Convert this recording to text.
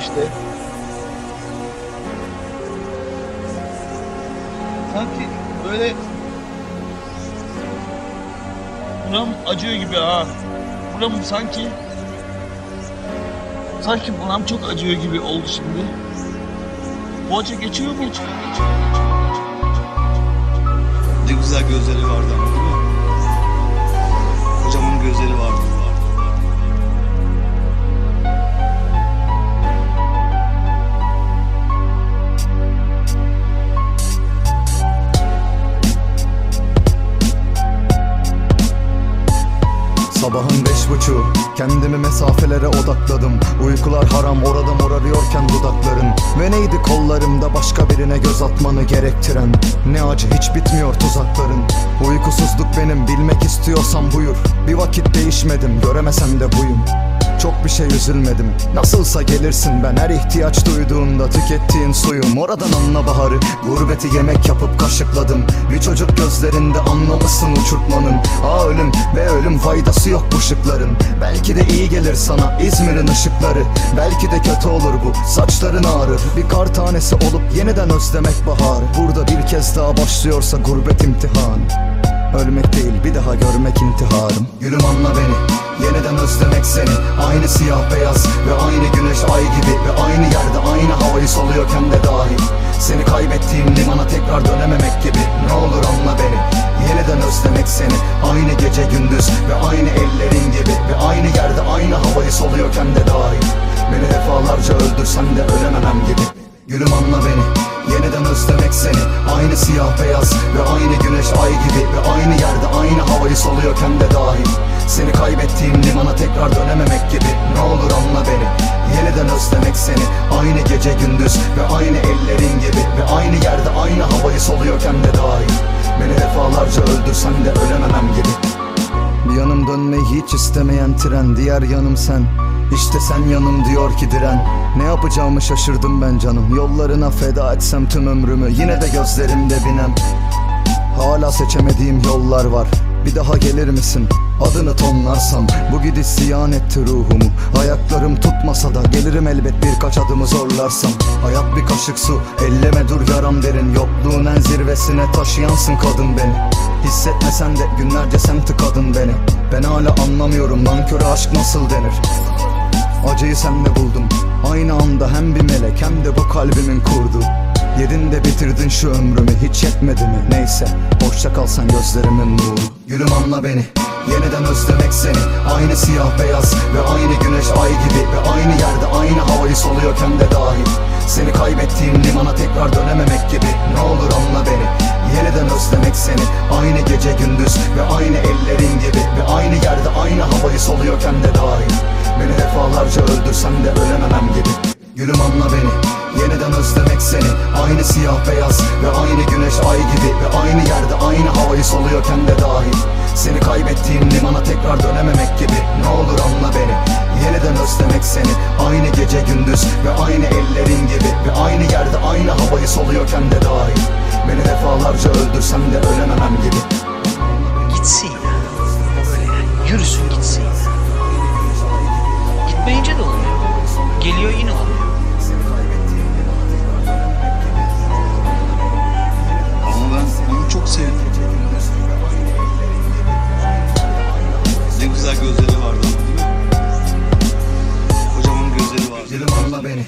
işte. Sanki böyle buram acıyor gibi ha. Buram sanki sanki buram çok acıyor gibi oldu şimdi. Acı geçiyor mu hiç? Ne güzel gözleri vardı ama değil mi? Hocamın gözleri vardı. Sabahın beş buçuğu Kendimi mesafelere odakladım. Uykular haram orada morarıyorken dudakların Ve neydi kollarımda başka birine göz atmanı gerektiren? Ne acı hiç bitmiyor tuzakların. Uykusuzluk benim bilmek istiyorsan buyur. Bir vakit değişmedim göremesem de buyum çok bir şey üzülmedim. Nasılsa gelirsin ben. Her ihtiyaç duyduğunda Tükettiğin suyum. Oradan anla baharı. Gurbeti yemek yapıp kaşıkladım. Bir çocuk gözlerinde anlamışsın uçurtmanın. Aa ölüm ve ölüm faydası yok bu şıkların. Belki de iyi gelir sana İzmir'in ışıkları. Belki de kötü olur bu. Saçların ağrır. Bir kar tanesi olup yeniden özlemek bahar. Burada bir kez daha başlıyorsa gurbet imtihanı Ölmek değil bir daha görmek intiharım. Gülüm anla beni Yeniden özlemek seni. Aynı siyah beyaz ve aynı güneş ay gibi Ve aynı yerde aynı havayı soluyorken de dahi. Seni kaybettiğim limana tekrar dönememek gibi. Ne olur anla beni Yeniden özlemek seni. Aynı gece gündüz ve aynı ellerin gibi Ve aynı yerde aynı havayı soluyorken de dahi. Beni defalarca öldürsen de ölememem gibi. Gülüm anla beni Yeniden özlemek seni Aynı siyah beyaz ve aynı güneş ay gibi Ve aynı yerde aynı havayı soluyorken de dahil. Seni kaybettiğim limana tekrar dönememek gibi. Ne olur anla beni Yeniden özlemek seni. Aynı gece gündüz ve aynı ellerin gibi Ve aynı yerde aynı havayı soluyorken de dahil. Beni defalarca öldürsen de ölememem gibi. Bir yanım dönmeyi hiç istemeyen tren Diğer yanım sen İşte sen yanım diyor ki diren. Ne yapacağımı şaşırdım ben canım. Yollarına feda etsem tüm ömrümü Yine de gözlerimde binem. Hala seçemediğim yollar var. Bir daha gelir misin? Adını tonlarsam. Bu gidiş ziyan etti ruhumu. Ayaklarım tutmasa da gelirim elbet birkaç adımı zorlarsam. Hayat bir kaşık su Elleme dur yaram derin. Yokluğun en zirvesine taşıyansın kadın beni. Hissetmesen de günlerce sen tıkadın beni. Ben hala anlamıyorum nankörü aşk nasıl denir Acıyı sende buldum. Aynı anda hem bir melek hem de bu kalbimin kurdu. Yedin de bitirdin şu ömrümü hiç yetmedi mi? Neyse hoşça kalsan gözlerimin nuru. Gülüm anla beni Yeniden özlemek seni. Aynı siyah beyaz ve aynı güneş ay gibi Ve aynı yerde aynı havayı soluyorken de dahil Seni kaybettiğim limana tekrar dönememek gibi. Ne olur anla beni Yeniden özlemek seni. Aynı gece gündüz ve aynı ellerin gibi Ve aynı yerde aynı havayı soluyorken de dahil Beni defalarca öldürsen de ölememem gibi. Gülüm anla beni Yeniden özlemek seni. Aynı siyah beyaz ve aynı güneş ay gibi. Ve aynı yerde aynı havayı soluyorken de dahil Seni kaybettiğim limana tekrar dönememek gibi. Ne olur anla beni Yeniden özlemek seni. Aynı gece gündüz ve aynı ellerin gibi. Ve aynı yerde aynı havayı soluyorken de dahil Beni defalarca öldürsen de ölememem gibi. Gitsin ya. Böyle yürüsün gitsin. Gitmeyince de olmuyor. Geliyor yine olmuyor. Ama ben onu çok sevdim. Ne güzel gözleri vardı ama değil mi? Kocaman gözleri vardı. Güzelim anla beni.